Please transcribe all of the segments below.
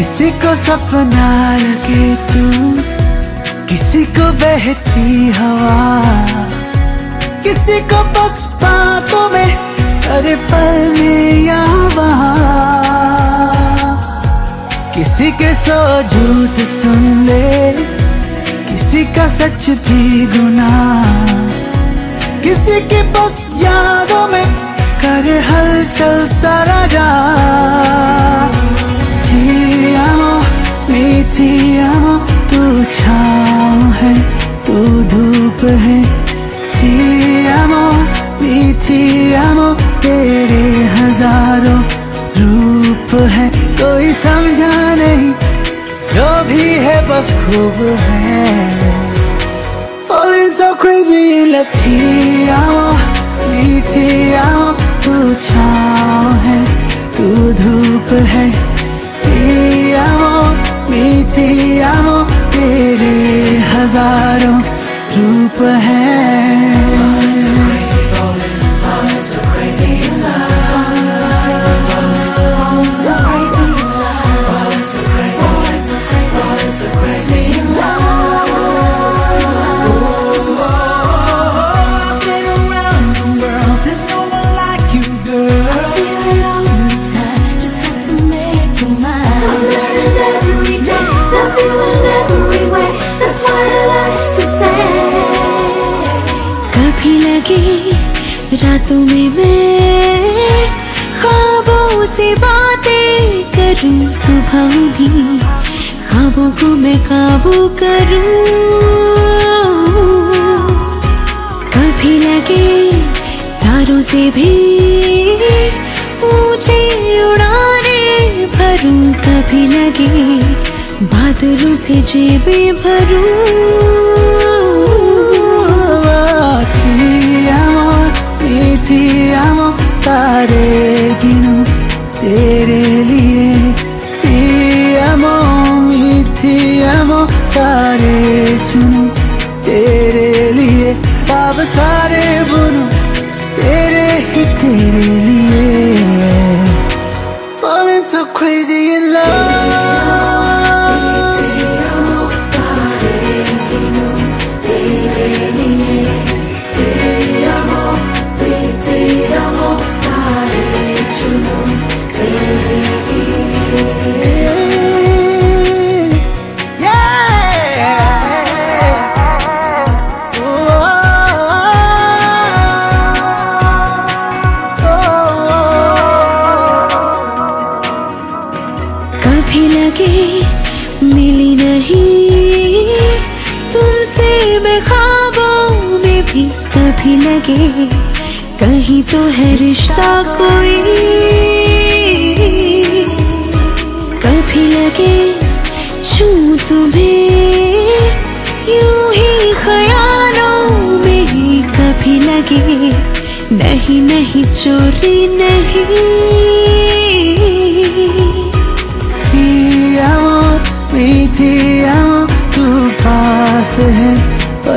किसी को सपना लगे तू, किसी को बहती हवा, किसी को बस बातों में अरे पल में या किसी के सो झूठ सुन ले, किसी का सच भी गुना। किसी के बस यादों में करे हलचल सारा जा। तेरे हज़ारों रूप है, कोई समझा नहीं, जो भी है बस खूब है। Falling so crazy लथी आओ मीठी आओ तू है, तू धूप है जी आओ मीठी आओ तेरे हज़ारों रूप है। लगी रातों में मैं ख्वाबों से बातें करूँ, सुबह भी ख्वाबों को मैं काबू करूँ। कभी लगे तारों से भी ऊँचे उड़ाने भरूं, कभी लगे बादलों से जेबें भरूं। लगे, मिली नहीं। तुमसे मैं ख्वाबों में भी कभी लगे, कहीं तो है रिश्ता कोई। कभी लगे, छू तुम्हें, यूँ ही ख्यालों में ही कभी लगे, नहीं नहीं, चोरी नहीं।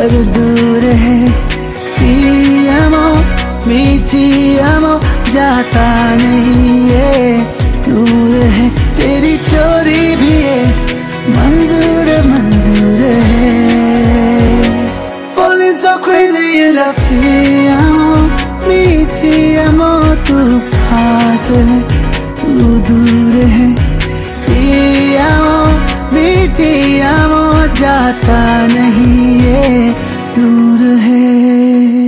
पर दूर है। जी amo मीठी amo जाता नहीं है। दूर है, तेरी चोरी भी है। मंजूर मंजूर है। Falling so crazy you love थी amo मीठी amo तू पास है। तू दूर है। थी amo मीठी amo जाता नहीं है